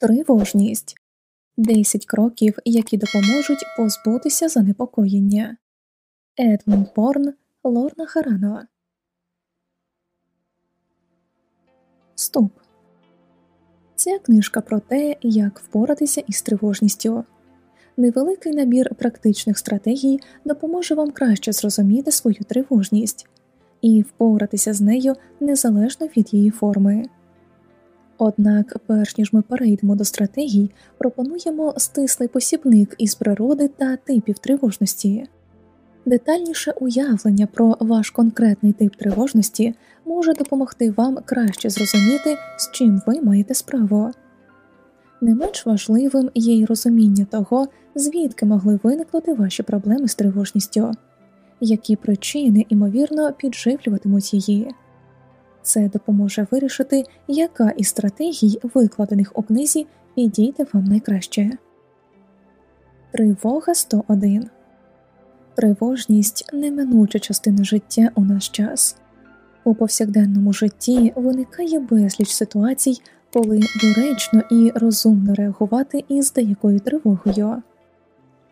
Тривожність 10 кроків, які допоможуть позбутися занепокоєння. Едмунд Борн Лорна Харано. Стоп. Ця книжка про те, як впоратися із тривожністю. Невеликий набір практичних стратегій допоможе вам краще зрозуміти свою тривожність і впоратися з нею незалежно від її форми. Однак, перш ніж ми перейдемо до стратегій, пропонуємо стислий посібник із природи та типів тривожності. Детальніше уявлення про ваш конкретний тип тривожності може допомогти вам краще зрозуміти, з чим ви маєте справу. Не менш важливим є й розуміння того, звідки могли виникнути ваші проблеми з тривожністю, які причини, ймовірно, підживлюватимуть її. Це допоможе вирішити, яка із стратегій, викладених у книзі, підійде вам найкраще. Тривога 101 Тривожність неминуча частина життя у наш час. У повсякденному житті виникає безліч ситуацій, коли доречно і розумно реагувати із деякою тривогою.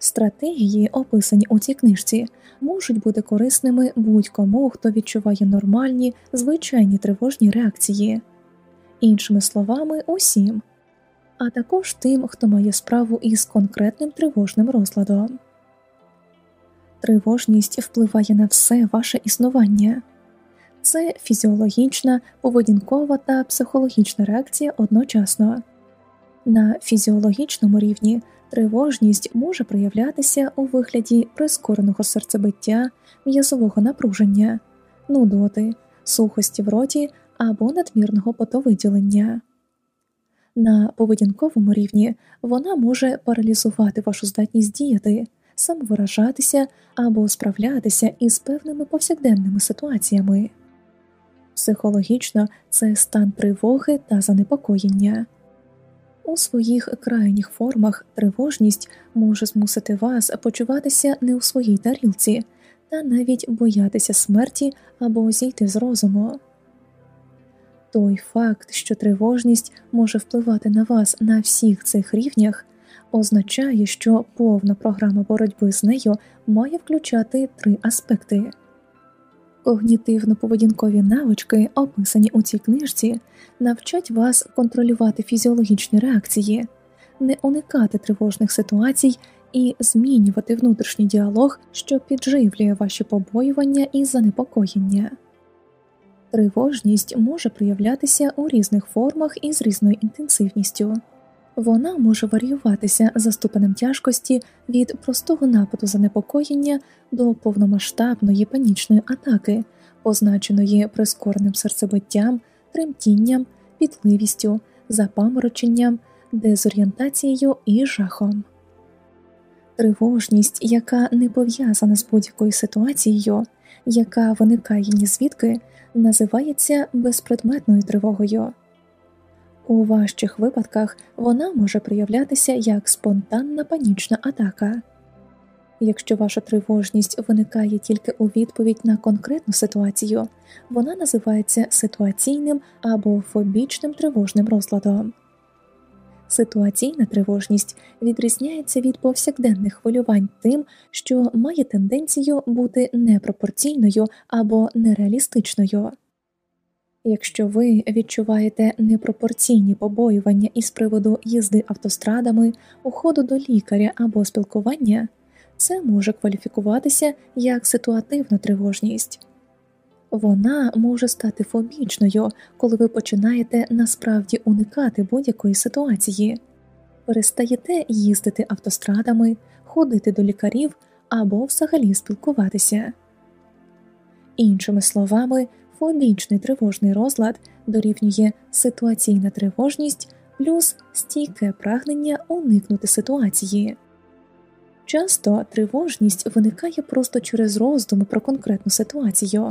Стратегії, описані у цій книжці, можуть бути корисними будь-кому, хто відчуває нормальні, звичайні тривожні реакції, іншими словами, усім, а також тим, хто має справу із конкретним тривожним розладом. Тривожність впливає на все ваше існування, це фізіологічна, поведінкова та психологічна реакція одночасно. На фізіологічному рівні тривожність може проявлятися у вигляді прискореного серцебиття, м'язового напруження, нудоти, сухості в роті або надмірного потовиділення. На поведінковому рівні вона може паралізувати вашу здатність діяти, самовиражатися або справлятися із певними повсякденними ситуаціями. Психологічно це стан тривоги та занепокоєння. У своїх крайніх формах тривожність може змусити вас почуватися не у своїй тарілці та навіть боятися смерті або зійти з розуму. Той факт, що тривожність може впливати на вас на всіх цих рівнях, означає, що повна програма боротьби з нею має включати три аспекти. Когнітивно-поведінкові навички, описані у цій книжці, навчать вас контролювати фізіологічні реакції, не уникати тривожних ситуацій і змінювати внутрішній діалог, що підживлює ваші побоювання і занепокоєння. Тривожність може проявлятися у різних формах і з різною інтенсивністю. Вона може варіюватися за ступенем тяжкості від простого нападу занепокоєння до повномасштабної панічної атаки, позначеної прискореним серцебиттям, тремтінням, пітливістю, запамороченням, дезорієнтацією і жахом. Тривожність, яка не пов'язана з будь-якою ситуацією, яка виникає ні звідки, називається безпредметною тривогою. У важчих випадках вона може проявлятися як спонтанна панічна атака. Якщо ваша тривожність виникає тільки у відповідь на конкретну ситуацію, вона називається ситуаційним або фобічним тривожним розладом. Ситуаційна тривожність відрізняється від повсякденних хвилювань тим, що має тенденцію бути непропорційною або нереалістичною. Якщо ви відчуваєте непропорційні побоювання із приводу їзди автострадами, уходу до лікаря або спілкування, це може кваліфікуватися як ситуативна тривожність. Вона може стати фобічною, коли ви починаєте насправді уникати будь-якої ситуації, перестаєте їздити автострадами, ходити до лікарів або взагалі спілкуватися. Іншими словами, Фобічний тривожний розлад дорівнює ситуаційна тривожність плюс стійке прагнення уникнути ситуації. Часто тривожність виникає просто через роздуми про конкретну ситуацію.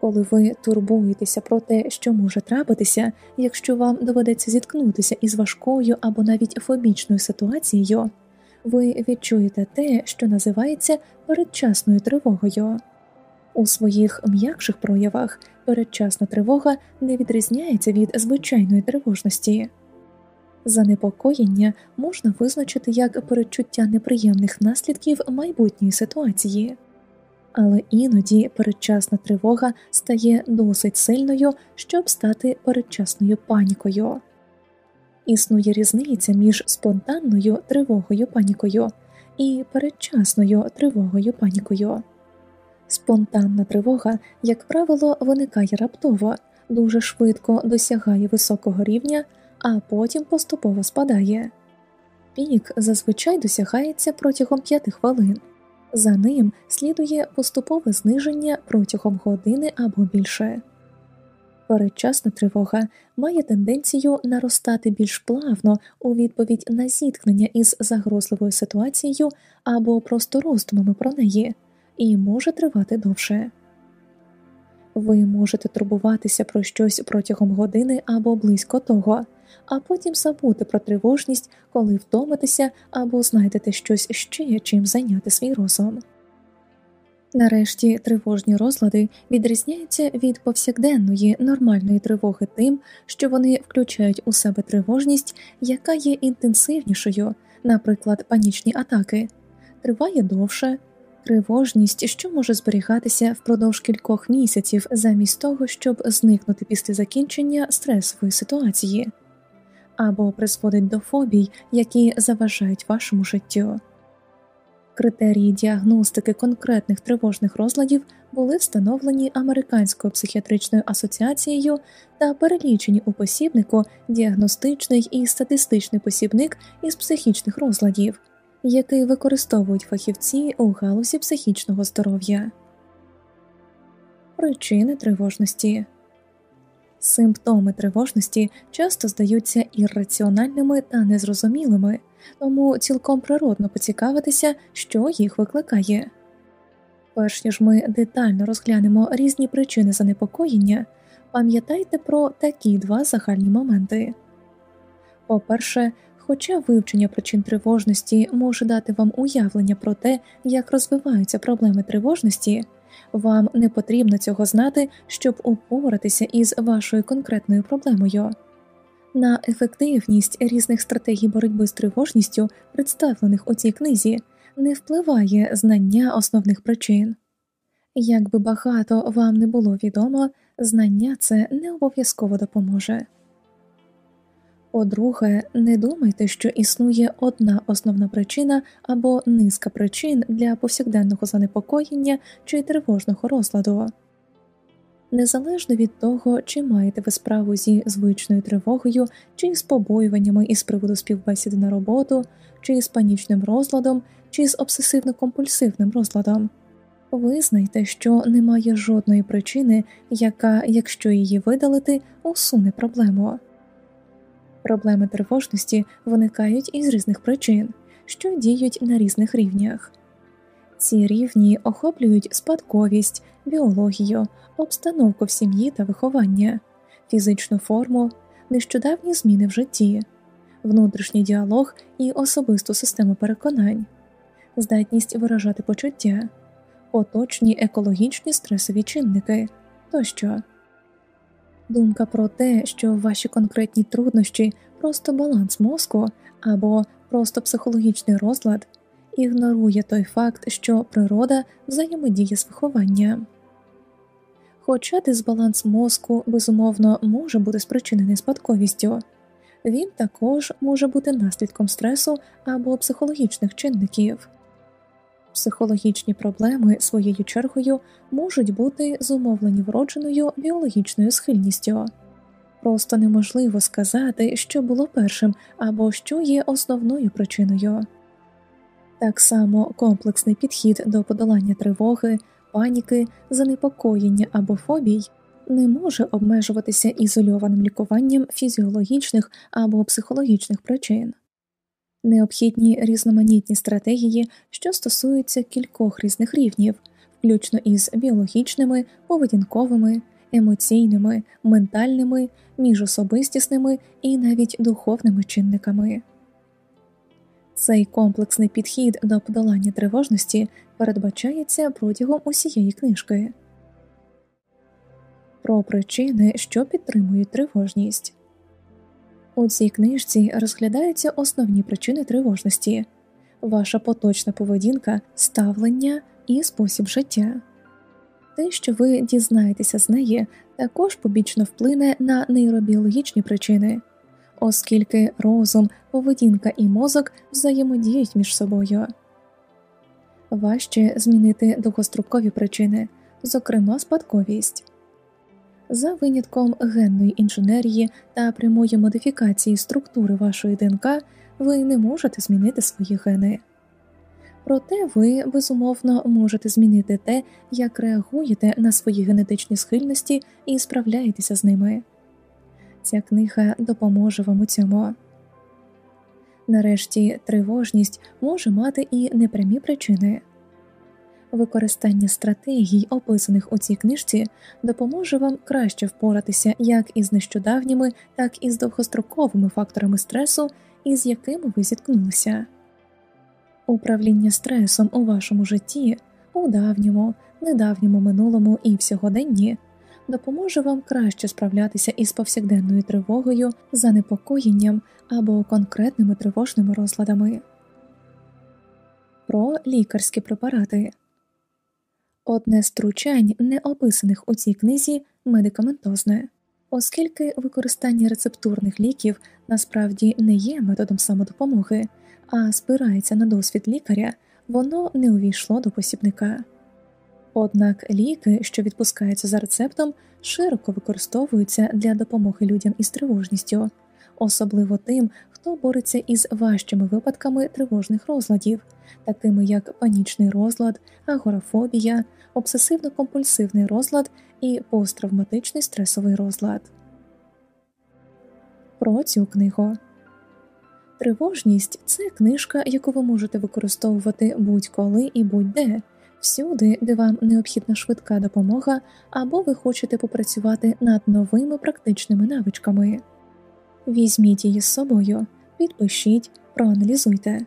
Коли ви турбуєтеся про те, що може трапитися, якщо вам доведеться зіткнутися із важкою або навіть фобічною ситуацією, ви відчуєте те, що називається передчасною тривогою. У своїх м'якших проявах передчасна тривога не відрізняється від звичайної тривожності. Занепокоєння можна визначити як передчуття неприємних наслідків майбутньої ситуації, але іноді передчасна тривога стає досить сильною, щоб стати передчасною панікою. Існує різниця між спонтанною тривогою панікою і передчасною тривогою панікою. Спонтанна тривога, як правило, виникає раптово, дуже швидко досягає високого рівня, а потім поступово спадає. Пік зазвичай досягається протягом 5 хвилин, за ним слідує поступове зниження протягом години або більше. Передчасна тривога має тенденцію наростати більш плавно у відповідь на зіткнення із загрозливою ситуацією або просто роздумами про неї, і може тривати довше. Ви можете турбуватися про щось протягом години або близько того, а потім забути про тривожність, коли втомитеся або знайдете щось ще чим зайняти свій розум. Нарешті тривожні розлади відрізняються від повсякденної нормальної тривоги тим, що вони включають у себе тривожність, яка є інтенсивнішою, наприклад, панічні атаки, триває довше, тривожність, що може зберігатися впродовж кількох місяців, замість того, щоб зникнути після закінчення стресової ситуації, або призводить до фобій, які заважають вашому життю. Критерії діагностики конкретних тривожних розладів були встановлені Американською психіатричною асоціацією та перелічені у посібнику діагностичний і статистичний посібник із психічних розладів, який використовують фахівці у галузі психічного здоров'я. Причини тривожності Симптоми тривожності часто здаються ірраціональними та незрозумілими, тому цілком природно поцікавитися, що їх викликає. Перш ніж ми детально розглянемо різні причини занепокоєння, пам'ятайте про такі два загальні моменти. По перше, хоча вивчення причин тривожності може дати вам уявлення про те, як розвиваються проблеми тривожності. Вам не потрібно цього знати, щоб упоратися із вашою конкретною проблемою. На ефективність різних стратегій боротьби з тривожністю, представлених у цій книзі, не впливає знання основних причин. Як би багато вам не було відомо, знання це не обов'язково допоможе. По-друге, не думайте, що існує одна основна причина або низка причин для повсякденного занепокоєння чи тривожного розладу. Незалежно від того, чи маєте ви справу зі звичною тривогою, чи з побоюваннями із приводу співбесіди на роботу, чи з панічним розладом, чи з обсесивно-компульсивним розладом, визнайте, що немає жодної причини, яка, якщо її видалити, усуне проблему. Проблеми тривожності виникають із різних причин, що діють на різних рівнях. Ці рівні охоплюють спадковість, біологію, обстановку в сім'ї та виховання, фізичну форму, нещодавні зміни в житті, внутрішній діалог і особисту систему переконань, здатність виражати почуття, поточні екологічні стресові чинники тощо. Думка про те, що ваші конкретні труднощі просто баланс мозку або просто психологічний розлад, ігнорує той факт, що природа взаємодіє з вихованням. Хоча дисбаланс мозку безумовно може бути спричинений спадковістю, він також може бути наслідком стресу або психологічних чинників. Психологічні проблеми своєю чергою можуть бути зумовлені вродженою біологічною схильністю. Просто неможливо сказати, що було першим або що є основною причиною. Так само комплексний підхід до подолання тривоги, паніки, занепокоєння або фобій не може обмежуватися ізольованим лікуванням фізіологічних або психологічних причин. Необхідні різноманітні стратегії, що стосуються кількох різних рівнів, включно із біологічними, поведінковими, емоційними, ментальними, міжособистісними і навіть духовними чинниками. Цей комплексний підхід до подолання тривожності передбачається протягом усієї книжки. Про причини, що підтримують тривожність. У цій книжці розглядаються основні причини тривожності, ваша поточна поведінка, ставлення і спосіб життя. Те, що ви дізнаєтеся з неї, також побічно вплине на нейробіологічні причини, оскільки розум, поведінка і мозок взаємодіють між собою. Важче змінити довгострокові причини, зокрема спадковість. За винятком генної інженерії та прямої модифікації структури вашої ДНК ви не можете змінити свої гени. Проте ви безумовно можете змінити те, як реагуєте на свої генетичні схильності і справляєтеся з ними. Ця книга допоможе вам у цьому. Нарешті тривожність може мати і непрямі причини. Використання стратегій, описаних у цій книжці, допоможе вам краще впоратися як із нещодавніми, так і з довгостроковими факторами стресу, із якими ви зіткнулися. Управління стресом у вашому житті, у давньому, недавньому минулому і всьогоденні допоможе вам краще справлятися із повсякденною тривогою, занепокоєнням або конкретними тривожними розладами. Про лікарські препарати одне з тручань, не описаних у цій книзі, медикаментозне, оскільки використання рецептурних ліків насправді не є методом самодопомоги а спирається на досвід лікаря, воно не увійшло до посібника. Однак ліки, що відпускаються за рецептом, широко використовуються для допомоги людям із тривожністю, особливо тим, хто бореться із важчими випадками тривожних розладів, такими як панічний розлад, агорафобія, обсесивно-компульсивний розлад і посттравматичний стресовий розлад. Про цю книгу Тривожність це книжка, яку ви можете використовувати будь-коли і будь-де, всюди, де вам необхідна швидка допомога, або ви хочете попрацювати над новими практичними навичками. Візьміть її з собою, підпишіть, проаналізуйте.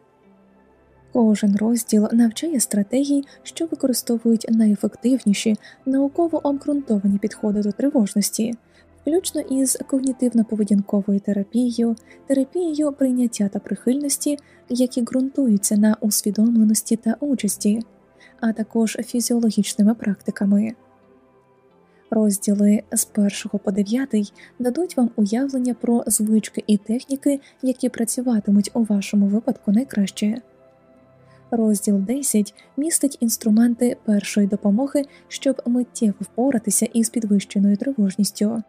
Кожен розділ навчає стратегій, що використовують найефективніші науково обґрунтовані підходи до тривожності включно із когнітивно-поведінковою терапією, терапією прийняття та прихильності, які ґрунтуються на усвідомленості та участі, а також фізіологічними практиками. Розділи з 1 по 9 дадуть вам уявлення про звички і техніки, які працюватимуть у вашому випадку найкраще. Розділ 10 містить інструменти першої допомоги, щоб миттєво впоратися із підвищеною тривожністю.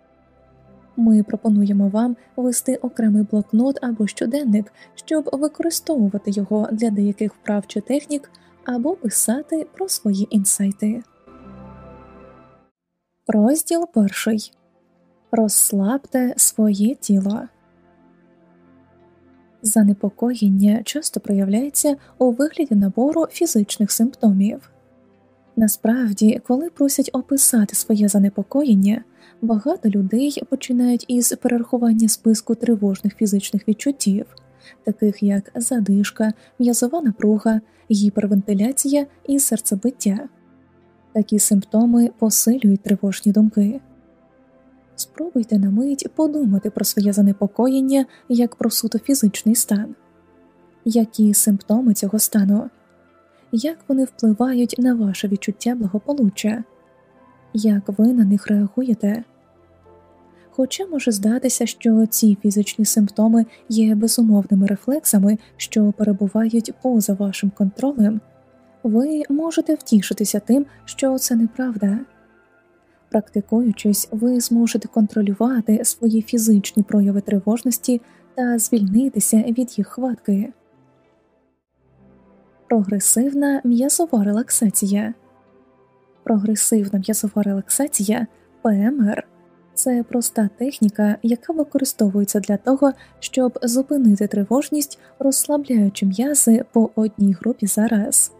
Ми пропонуємо вам вести окремий блокнот або щоденник, щоб використовувати його для деяких вправ чи технік, або писати про свої інсайти. Розділ перший розслабте своє тіло. Занепокоєння часто проявляється у вигляді набору фізичних симптомів. Насправді, коли просять описати своє занепокоєння, Багато людей починають із перерахування списку тривожних фізичних відчуттів, таких як задишка, м'язова напруга, гіпервентиляція і серцебиття. Такі симптоми посилюють тривожні думки. Спробуйте на мить подумати про своє занепокоєння як про суто фізичний стан, які симптоми цього стану, як вони впливають на ваше відчуття благополуччя, як ви на них реагуєте. Хоча може здатися, що ці фізичні симптоми є безумовними рефлексами, що перебувають поза вашим контролем, ви можете втішитися тим, що це неправда. Практикуючись, ви зможете контролювати свої фізичні прояви тривожності та звільнитися від їх хватки. Прогресивна м'язова релаксація. Прогресивна м'язова релаксація ПМР це проста техніка, яка використовується для того, щоб зупинити тривожність, розслабляючи м'язи по одній групі зараз.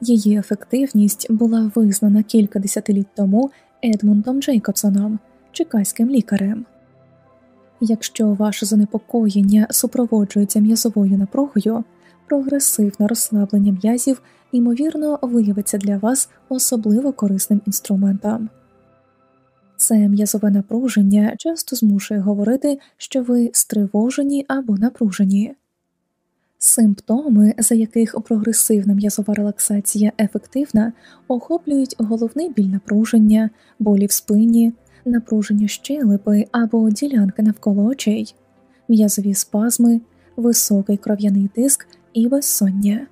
Її ефективність була визнана кілька десятиліть тому Едмундом Джейкобсоном, чекаським лікарем. Якщо ваше занепокоєння супроводжується м'язовою напругою, прогресивне розслаблення м'язів ймовірно виявиться для вас особливо корисним інструментом. Це м'язове напруження часто змушує говорити, що ви стривожені або напружені. Симптоми, за яких прогресивна м'язова релаксація ефективна, охоплюють головний біль напруження, болі в спині, напруження щелепи або ділянки навколо очей, м'язові спазми, високий кров'яний тиск і безсоння.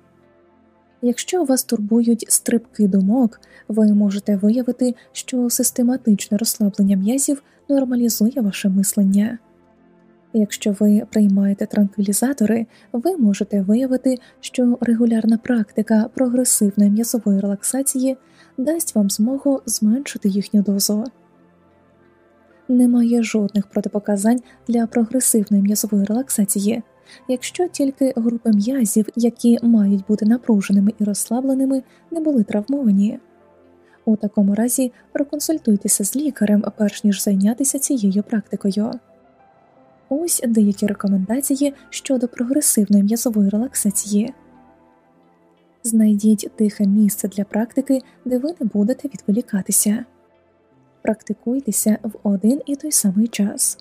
Якщо вас турбують стрибки думок, ви можете виявити, що систематичне розслаблення м'язів нормалізує ваше мислення. Якщо ви приймаєте транквілізатори, ви можете виявити, що регулярна практика прогресивної м'язової релаксації дасть вам змогу зменшити їхню дозу. Немає жодних протипоказань для прогресивної м'язової релаксації, якщо тільки групи м'язів, які мають бути напруженими і розслабленими, не були травмовані. У такому разі проконсультуйтеся з лікарем, перш ніж зайнятися цією практикою. Ось деякі рекомендації щодо прогресивної м'язової релаксації. Знайдіть тихе місце для практики, де ви не будете відволікатися. Практикуйтеся в один і той самий час.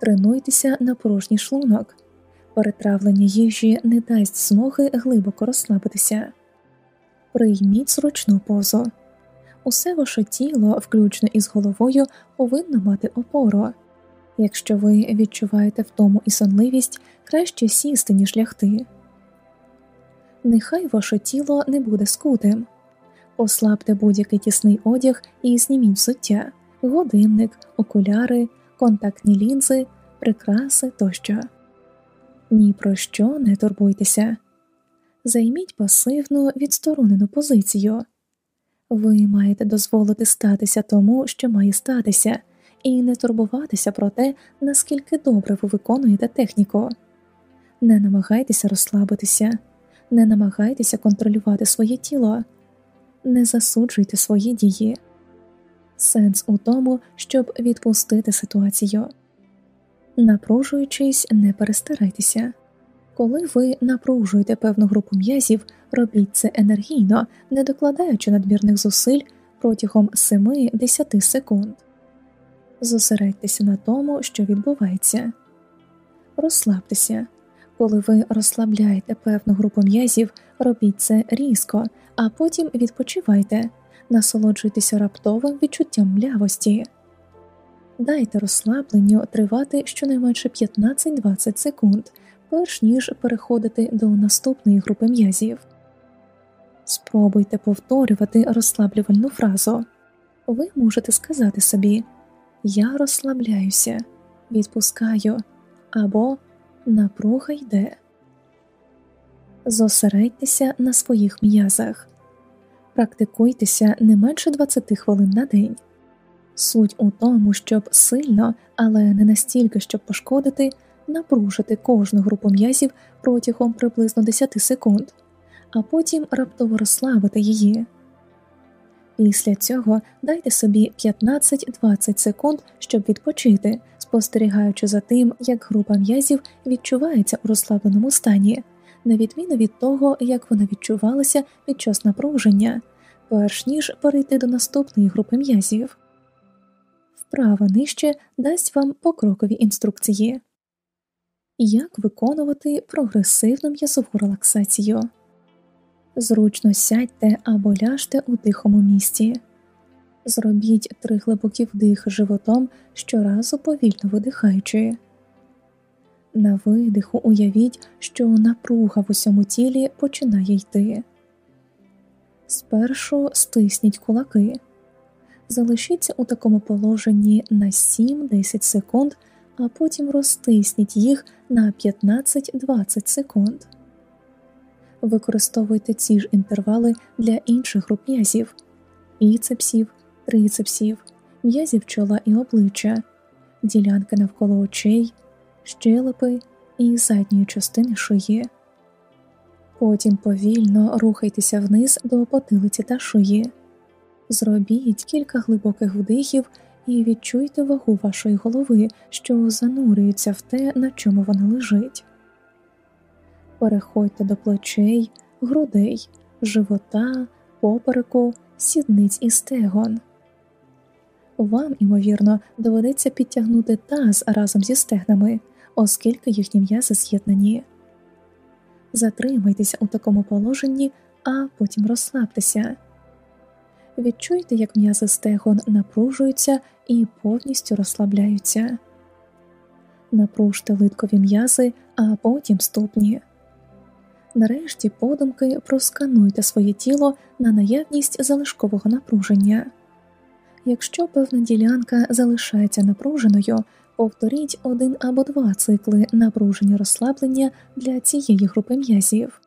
Тренуйтеся на порожній шлунок. Перетравлення їжі не дасть змоги глибоко розслабитися. Прийміть зручну позу. Усе ваше тіло, включно із головою, повинно мати опору. Якщо ви відчуваєте втому і сонливість, краще сісти, ніж лягти. Нехай ваше тіло не буде скутим. Послабте будь-який тісний одяг і зніміть взуття, годинник, окуляри, контактні лінзи, прикраси тощо. Ні про що не турбуйтеся. Займіть пасивну відсторонену позицію. Ви маєте дозволити статися тому, що має статися, і не турбуватися про те, наскільки добре ви виконуєте техніку. Не намагайтеся розслабитися, не намагайтеся контролювати своє тіло, не засуджуйте свої дії. Сенс у тому, щоб відпустити ситуацію. Напружуючись, не перестарайтеся. Коли ви напружуєте певну групу м'язів, робіть це енергійно, не докладаючи надмірних зусиль протягом 7-10 секунд. Зосередьтеся на тому, що відбувається. Розслабтеся. Коли ви розслабляєте певну групу м'язів, робіть це різко, а потім відпочивайте, насолоджуйтеся раптовим відчуттям млявості. Дайте розслабленню тривати щонайменше 15-20 секунд, перш ніж переходити до наступної групи м'язів. Спробуйте повторювати розслаблювальну фразу. Ви можете сказати собі Я розслабляюся, відпускаю або напруга йде. Зосередьтеся на своїх м'язах, практикуйтеся не менше 20 хвилин на день. Суть у тому, щоб сильно, але не настільки, щоб пошкодити, напружити кожну групу м'язів протягом приблизно 10 секунд, а потім раптово розслабити її. Після цього дайте собі 15-20 секунд, щоб відпочити, спостерігаючи за тим, як група м'язів відчувається у розслабленому стані, на відміну від того, як вона відчувалася під час напруження, перш ніж перейти до наступної групи м'язів. Вправа нижче дасть вам покрокові інструкції. Як виконувати прогресивну м'язову релаксацію. Зручно сядьте або ляжте у тихому місці. Зробіть три глибокі вдихи животом щоразу повільно видихаючи. На видиху уявіть, що напруга в усьому тілі починає йти. Спершу стисніть кулаки, залишіться у такому положенні на 7-10 секунд, а потім розтисніть їх на 15-20 секунд. Використовуйте ці ж інтервали для інших груп м'язів, біцепсів, трицепсів, м'язів чола і обличчя, ділянки навколо очей, щелепи і задньої частини шиї. Потім повільно рухайтеся вниз до потилиці та шиї. Зробіть кілька глибоких вдихів і відчуйте вагу вашої голови, що занурюється в те, на чому вона лежить. Переходьте до плечей, грудей, живота, попереку, сідниць і стегон. Вам, ймовірно, доведеться підтягнути таз разом зі стегнами, оскільки їхні м'язи з'єднані. Затримайтеся у такому положенні, а потім розслабтеся. Відчуйте, як м'язи стегон напружуються і повністю розслабляються. Напружте литкові м'язи, а потім ступні. Нарешті подумки проскануйте своє тіло на наявність залишкового напруження. Якщо певна ділянка залишається напруженою, повторіть один або два цикли напруження розслаблення для цієї групи м'язів.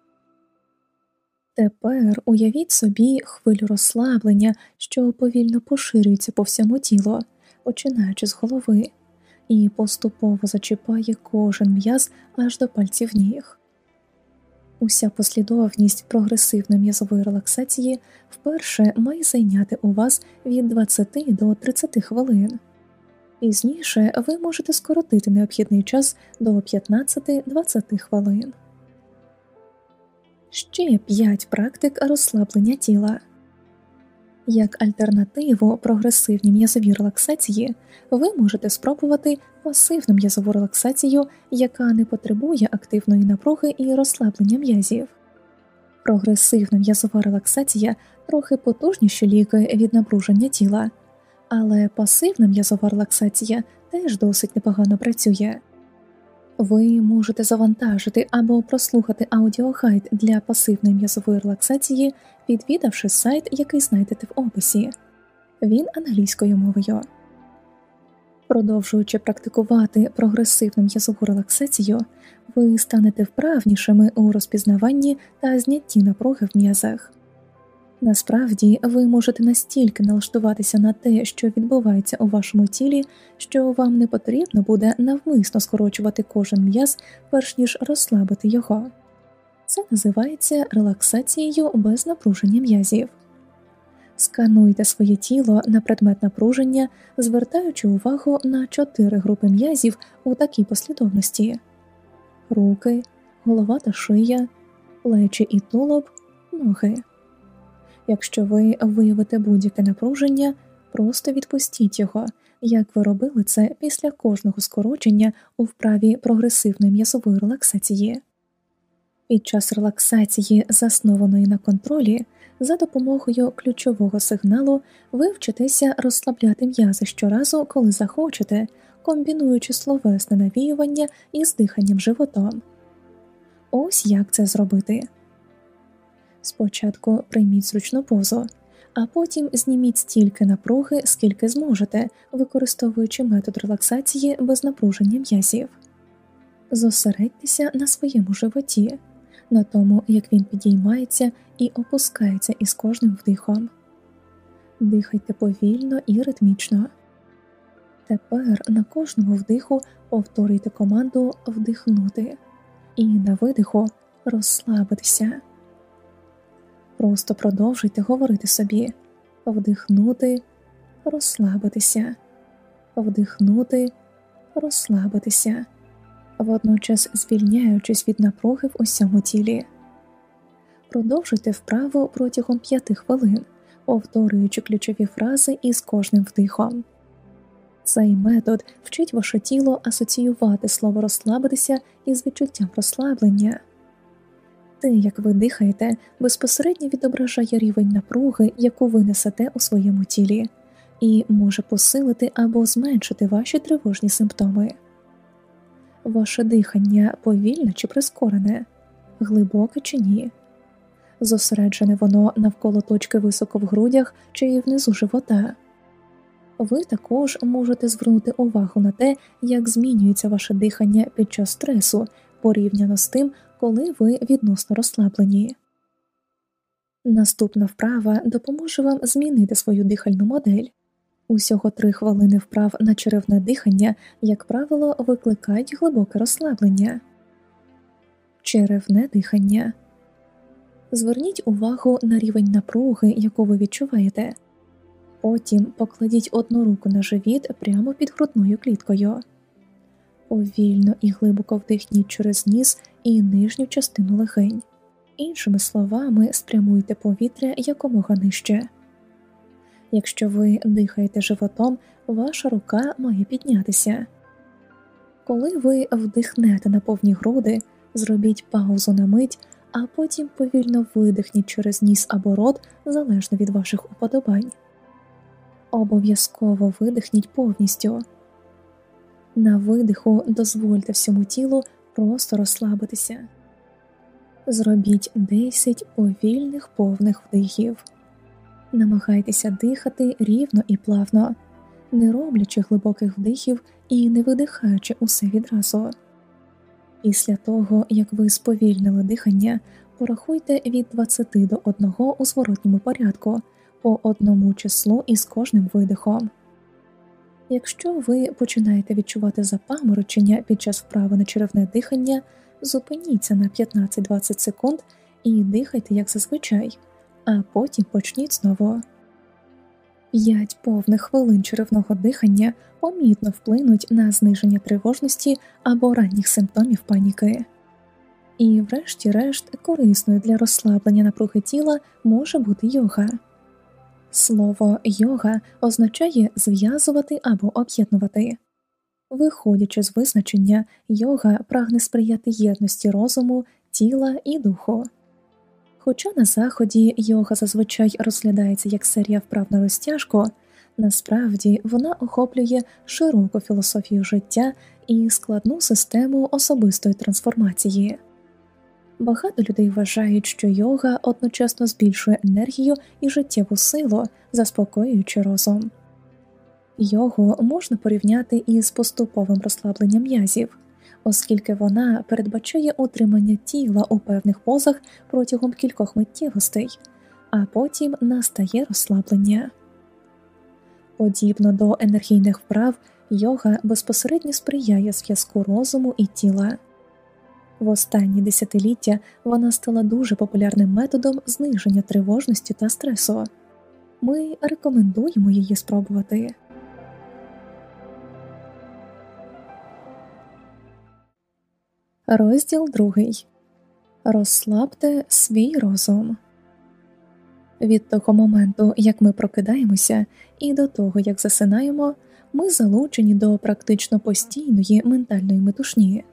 Тепер уявіть собі хвилю розслаблення, що повільно поширюється по всьому тілу, починаючи з голови, і поступово зачіпає кожен м'яз аж до пальців ніг. Уся послідовність прогресивної м'язової релаксації вперше має зайняти у вас від 20 до 30 хвилин. Пізніше ви можете скоротити необхідний час до 15-20 хвилин. Ще 5 практик розслаблення тіла. Як альтернативу прогресивній м'язовій релаксації ви можете спробувати пасивну м'язову релаксацію, яка не потребує активної напруги і розслаблення м'язів. Прогресивна м'язова релаксація трохи потужніші ліки від напруження тіла, але пасивна м'язова релаксація теж досить непогано працює. Ви можете завантажити або прослухати аудіогайд для пасивної м'язової релаксації, відвідавши сайт, який знайдете в описі. Він англійською мовою. Продовжуючи практикувати прогресивну м'язову релаксацію, ви станете вправнішими у розпізнаванні та знятті напруги в м'язах. Насправді ви можете настільки налаштуватися на те, що відбувається у вашому тілі, що вам не потрібно буде навмисно скорочувати кожен м'яз, перш ніж розслабити його. Це називається релаксацією без напруження м'язів. Скануйте своє тіло на предмет напруження, звертаючи увагу на чотири групи м'язів у такій послідовності: руки, голова та шия, плечі і тулуб, ноги. Якщо ви виявите будь-яке напруження, просто відпустіть його, як ви робили це після кожного скорочення у вправі прогресивної м'язової релаксації. Під час релаксації, заснованої на контролі, за допомогою ключового сигналу ви вчитеся розслабляти м'язи щоразу, коли захочете, комбінуючи словесне навіювання із диханням животом. Ось як це зробити. Спочатку прийміть зручну позу, а потім зніміть стільки напруги, скільки зможете, використовуючи метод релаксації без напруження м'язів. Зосередьтеся на своєму животі, на тому, як він підіймається і опускається із кожним вдихом. Дихайте повільно і ритмічно. Тепер на кожному вдиху повторюйте команду вдихнути і на видиху розслабитися. Просто продовжуйте говорити собі, вдихнути, розслабитися, вдихнути, розслабитися, водночас звільняючись від напруги в усьому тілі. Продовжуйте вправу протягом п'яти хвилин, повторюючи ключові фрази із кожним вдихом. Цей метод вчить ваше тіло асоціювати слово розслабитися із відчуттям розслаблення те, як ви дихаєте, безпосередньо відображає рівень напруги, яку ви несете у своєму тілі, і може посилити або зменшити ваші тривожні симптоми. Ваше дихання повільне чи прискорене, глибоке чи ні, зосереджене воно навколо точки високо в грудях чи внизу живота. Ви також можете звернути увагу на те, як змінюється ваше дихання під час стресу порівняно з тим, коли ви відносно розслаблені. Наступна вправа допоможе вам змінити свою дихальну модель. Усього три хвилини вправ на черевне дихання, як правило, викликають глибоке розслаблення. Черевне дихання. Зверніть увагу на рівень напруги, яку ви відчуваєте. Потім покладіть одну руку на живіт прямо під грудною кліткою повільно і глибоко вдихніть через ніс і нижню частину легень. Іншими словами, спрямуйте повітря якомога нижче. Якщо ви дихаєте животом, ваша рука має піднятися. Коли ви вдихнете на повні груди, зробіть паузу на мить, а потім повільно видихніть через ніс або рот залежно від ваших уподобань. Обов'язково видихніть повністю. На видиху дозвольте всьому тілу просто розслабитися. Зробіть 10 повільних повних вдихів. Намагайтеся дихати рівно і плавно, не роблячи глибоких вдихів і не видихаючи усе відразу. Після того, як ви сповільнили дихання, порахуйте від 20 до 1 у зворотньому порядку по одному числу із кожним видихом. Якщо ви починаєте відчувати запаморочення під час вправи на черевне дихання, зупиніться на 15-20 секунд і дихайте як зазвичай, а потім почніть знову. П'ять повних хвилин черевного дихання помітно вплинуть на зниження тривожності або ранніх симптомів паніки. І, врешті-решт, корисною для розслаблення напруги тіла може бути йога. Слово йога означає зв'язувати або об'єднувати. Виходячи з визначення, йога прагне сприяти єдності розуму, тіла і духу. Хоча на заході йога зазвичай розглядається як серія вправ на розтяжку, насправді вона охоплює широку філософію життя і складну систему особистої трансформації. Багато людей вважають, що йога одночасно збільшує енергію і життєву силу, заспокоюючи розум. Йогу можна порівняти із поступовим розслабленням м'язів, оскільки вона передбачає утримання тіла у певних позах протягом кількох миттєвостей, а потім настає розслаблення. Подібно до енергійних вправ, йога безпосередньо сприяє зв'язку розуму і тіла. В останні десятиліття вона стала дуже популярним методом зниження тривожності та стресу. Ми рекомендуємо її спробувати. Розділ другий Розслабте свій розум. Від того моменту, як ми прокидаємося, і до того, як засинаємо, ми залучені до практично постійної ментальної метушні.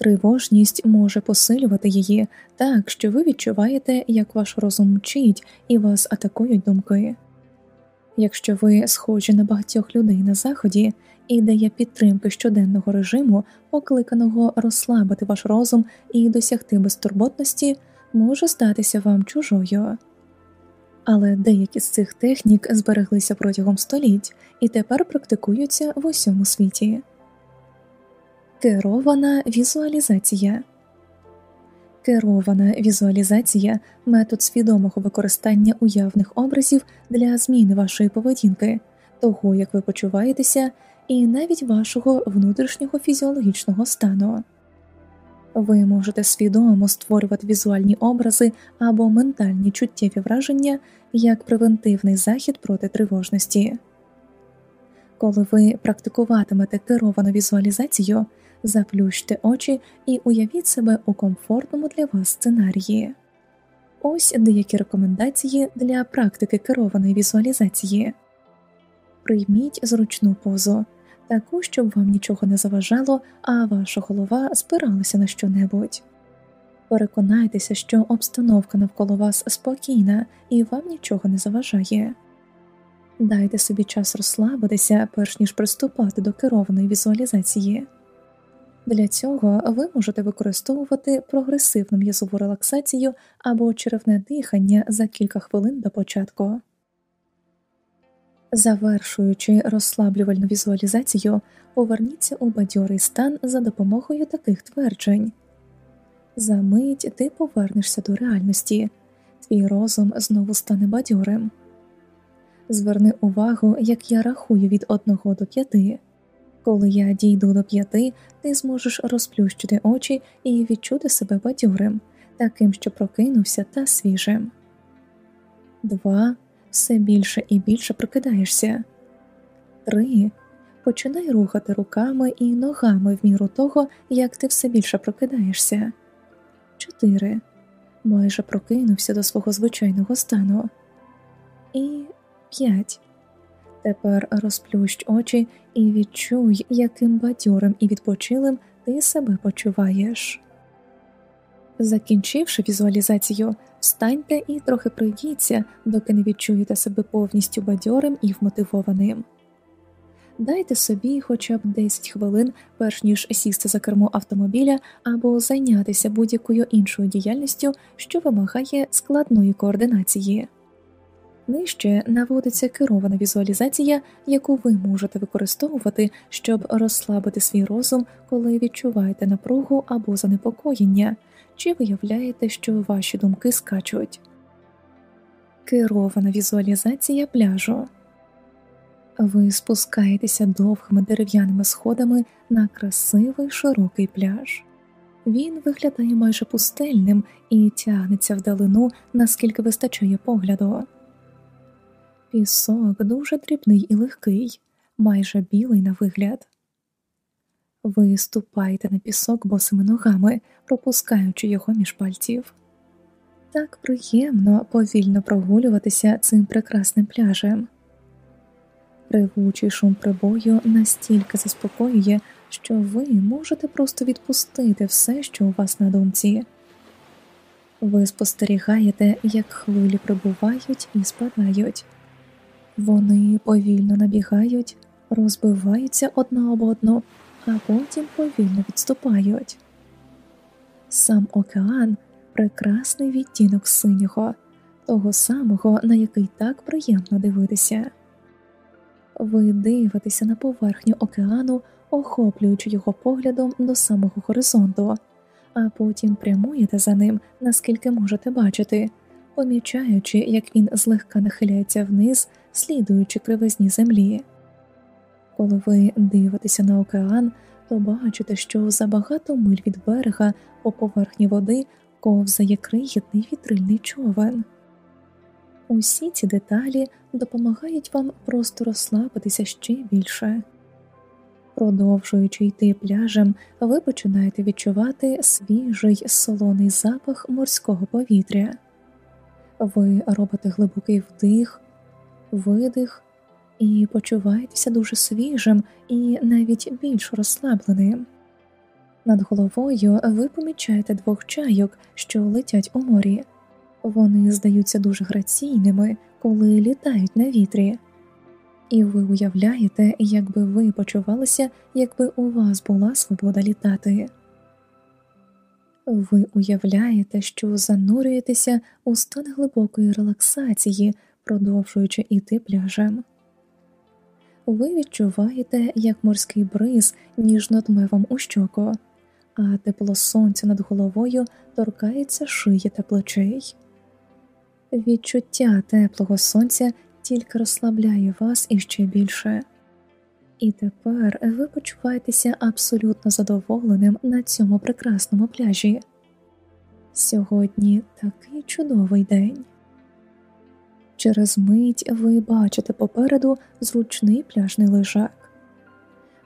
Тривожність може посилювати її так, що ви відчуваєте, як ваш розум мчить і вас атакують думки. Якщо ви схожі на багатьох людей на заході, ідея підтримки щоденного режиму, покликаного розслабити ваш розум і досягти безтурботності, може статися вам чужою. Але деякі з цих технік збереглися протягом століть і тепер практикуються в усьому світі. Керована візуалізація Керована візуалізація метод свідомого використання уявних образів для зміни вашої поведінки, того, як ви почуваєтеся, і навіть вашого внутрішнього фізіологічного стану. Ви можете свідомо створювати візуальні образи або ментальні чуттєві враження як превентивний захід проти тривожності. Коли ви практикуватимете керовану візуалізацію, заплющте очі і уявіть себе у комфортному для вас сценарії. Ось деякі рекомендації для практики керованої візуалізації. Прийміть зручну позу, таку, щоб вам нічого не заважало, а ваша голова спиралася на щонебудь. Переконайтеся, що обстановка навколо вас спокійна і вам нічого не заважає. Дайте собі час розслабитися, перш ніж приступати до керованої візуалізації. Для цього ви можете використовувати прогресивну м'язову релаксацію або черевне дихання за кілька хвилин до початку. Завершуючи розслаблювальну візуалізацію, поверніться у бадьорий стан за допомогою таких тверджень за мить ти повернешся до реальності, твій розум знову стане бадьорим. Зверни увагу, як я рахую від одного до п'яти. Коли я дійду до п'яти, ти зможеш розплющити очі і відчути себе бадьорим, таким, що прокинувся та свіжим. Два. Все більше і більше прокидаєшся. Три. Починай рухати руками і ногами в міру того, як ти все більше прокидаєшся. Чотири. Майже прокинувся до свого звичайного стану. І 5. Тепер розплющ очі і відчуй, яким бадьорим і відпочилим ти себе почуваєш. Закінчивши візуалізацію, встаньте і трохи пройдіться, доки не відчуєте себе повністю бадьорим і вмотивованим. Дайте собі хоча б 10 хвилин, перш ніж сісти за кермо автомобіля або зайнятися будь-якою іншою діяльністю, що вимагає складної координації. Нижче наводиться керована візуалізація, яку ви можете використовувати, щоб розслабити свій розум, коли відчуваєте напругу або занепокоєння, чи виявляєте, що ваші думки скачуть. Керована візуалізація пляжу. Ви спускаєтеся довгими дерев'яними сходами на красивий широкий пляж. Він виглядає майже пустельним і тягнеться вдалину, наскільки вистачає погляду. Пісок дуже дрібний і легкий, майже білий на вигляд. Ви ступаєте на пісок босими ногами, пропускаючи його між пальців. Так приємно повільно прогулюватися цим прекрасним пляжем. Ревучий шум прибою настільки заспокоює, що ви можете просто відпустити все, що у вас на думці. Ви спостерігаєте, як хвилі прибувають і спадають. Вони повільно набігають, розбиваються одна об одну, а потім повільно відступають. Сам океан прекрасний відтінок синього, того самого, на який так приємно дивитися. Ви дивитеся на поверхню океану, охоплюючи його поглядом до самого горизонту, а потім прямуєте за ним, наскільки можете бачити, помічаючи, як він злегка нахиляється вниз слідуючи кривизні землі. Коли ви дивитеся на океан, то бачите, що за багато миль від берега по поверхні води ковзає крихітний вітрильний човен. Усі ці деталі допомагають вам просто розслабитися ще більше. Продовжуючи йти пляжем, ви починаєте відчувати свіжий солоний запах морського повітря. Ви робите глибокий вдих, видих і почуваєтеся дуже свіжим і навіть більш розслабленим. Над головою ви помічаєте двох чайок, що летять у морі. Вони здаються дуже граційними, коли літають на вітрі, і ви уявляєте, як би ви почувалися, якби у вас була свобода літати. Ви уявляєте, що занурюєтеся у стан глибокої релаксації, продовжуючи іти пляжем. Ви відчуваєте, як морський бриз ніжно дме вам у щоку, а тепло сонця над головою торкається шиї та плечей. Відчуття теплого сонця тільки розслабляє вас іще більше. І тепер ви почуваєтеся абсолютно задоволеним на цьому прекрасному пляжі. Сьогодні такий чудовий день. Через мить ви бачите попереду зручний пляжний лежак.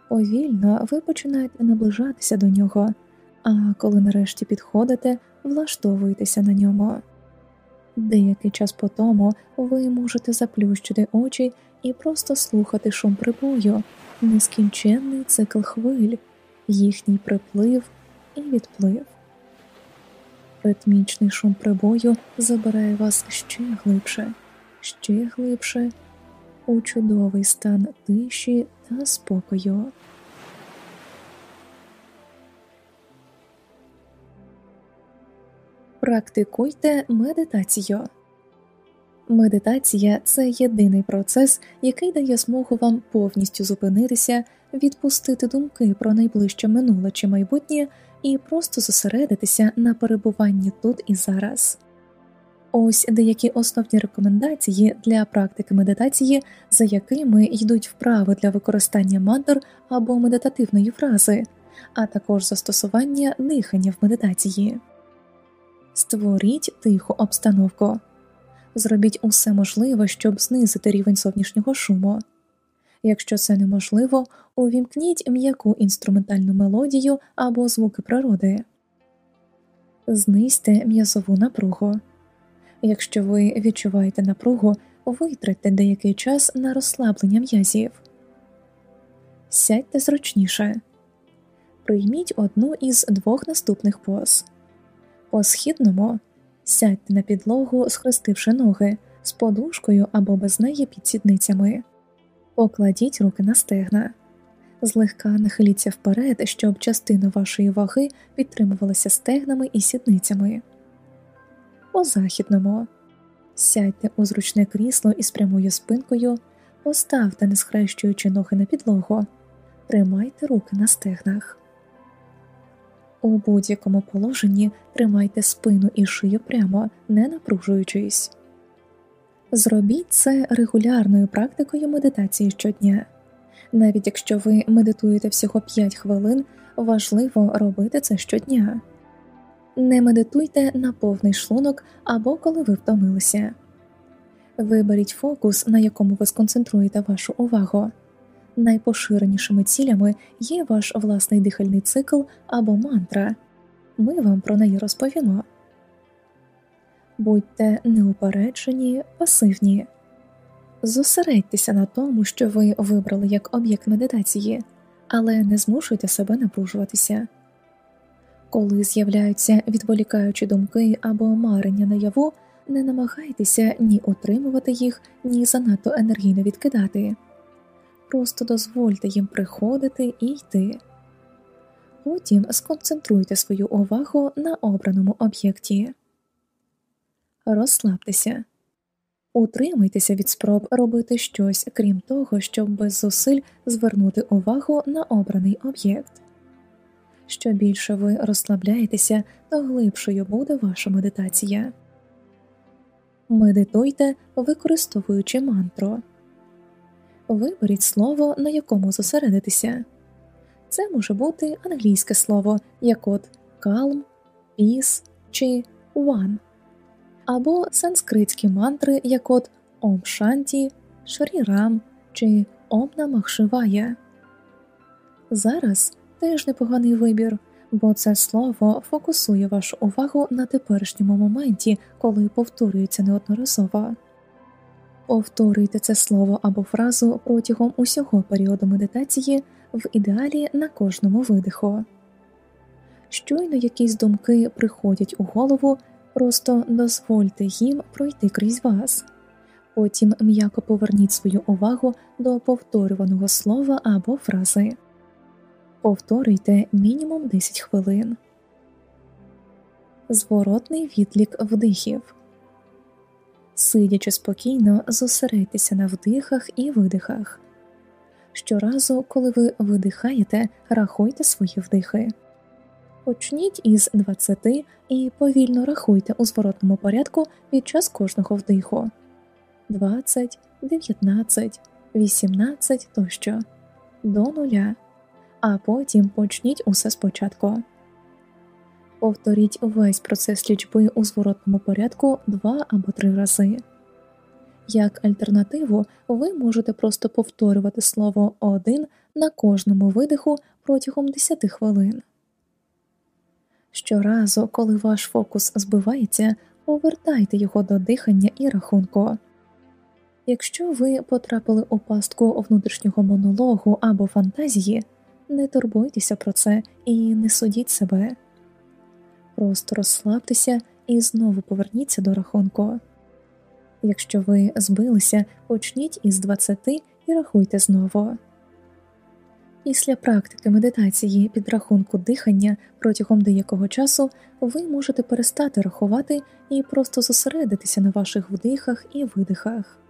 Повільно ви починаєте наближатися до нього, а коли нарешті підходите, влаштовуєтеся на ньому. Деякий час по тому ви можете заплющити очі і просто слухати шум прибою, нескінченний цикл хвиль, їхній приплив і відплив. Ритмічний шум прибою забирає вас ще глибше ще глибше у чудовий стан тиші та спокою. Практикуйте медитацію. Медитація це єдиний процес, який дає змогу вам повністю зупинитися, відпустити думки про найближче минуле чи майбутнє і просто зосередитися на перебуванні тут і зараз. Ось деякі основні рекомендації для практики медитації, за якими йдуть вправи для використання мантр або медитативної фрази, а також застосування дихання в медитації. Створіть тиху обстановку. Зробіть усе можливе, щоб знизити рівень зовнішнього шуму. Якщо це неможливо, увімкніть м'яку інструментальну мелодію або звуки природи, знизьте м'язову напругу. Якщо ви відчуваєте напругу, витратьте деякий час на розслаблення м'язів. Сядьте зручніше. Прийміть одну із двох наступних поз. По східному сядьте на підлогу, схрестивши ноги з подушкою або без неї під сідницями. Покладіть руки на стегна. Злегка нахиліться вперед, щоб частина вашої ваги підтримувалася стегнами і сідницями. По західному сядьте у зручне крісло із прямою спинкою, поставте, не схрещуючи ноги на підлогу, тримайте руки на стегнах. У будь-якому положенні тримайте спину і шию прямо, не напружуючись. Зробіть це регулярною практикою медитації щодня. Навіть якщо ви медитуєте всього 5 хвилин, важливо робити це щодня. Не медитуйте на повний шлунок або коли ви втомилися. Виберіть фокус, на якому ви сконцентруєте вашу увагу. Найпоширенішими цілями є ваш власний дихальний цикл або мантра. Ми вам про неї розповімо. Будьте неупереджені, пасивні. Зосередьтеся на тому, що ви вибрали як об'єкт медитації, але не змушуйте себе напружуватися. Коли з'являються відволікаючі думки або марення наяву, не намагайтеся ні утримувати їх, ні занадто енергійно відкидати. Просто дозвольте їм приходити і йти. Потім сконцентруйте свою увагу на обраному об'єкті. Розслабтеся. Утримайтеся від спроб робити щось, крім того, щоб без зусиль звернути увагу на обраний об'єкт. Що більше ви розслабляєтеся, то глибшою буде ваша медитація. Медитуйте, використовуючи мантру. Виберіть слово, на якому зосередитися. Це може бути англійське слово, як от calm, peace чи one або санскритські мантри, як от Ом Шанті, Шрірам чи Ом Намахшивая. Зараз теж непоганий вибір, бо це слово фокусує вашу увагу на теперішньому моменті, коли повторюється неодноразово. Повторюйте це слово або фразу протягом усього періоду медитації в ідеалі на кожному видиху. Щойно якісь думки приходять у голову, Просто дозвольте їм пройти крізь вас, потім м'яко поверніть свою увагу до повторюваного слова або фрази. Повторюйте мінімум 10 хвилин. Зворотний відлік вдихів. Сидячи спокійно, зосередьтеся на вдихах і видихах. Щоразу, коли ви видихаєте, рахуйте свої вдихи. Почніть із 20 і повільно рахуйте у зворотному порядку під час кожного вдиху 20, 19, 18 тощо до нуля, а потім почніть усе спочатку. Повторіть весь процес лічби у зворотному порядку два або три рази. Як альтернативу, ви можете просто повторювати слово один на кожному видиху протягом 10 хвилин. Щоразу, коли ваш фокус збивається, повертайте його до дихання і рахунку. Якщо ви потрапили у пастку внутрішнього монологу або фантазії, не турбуйтеся про це і не судіть себе, просто розслабтеся і знову поверніться до рахунку. Якщо ви збилися, почніть із 20 і рахуйте знову. Після практики медитації підрахунку дихання протягом деякого часу ви можете перестати рахувати і просто зосередитися на ваших вдихах і видихах.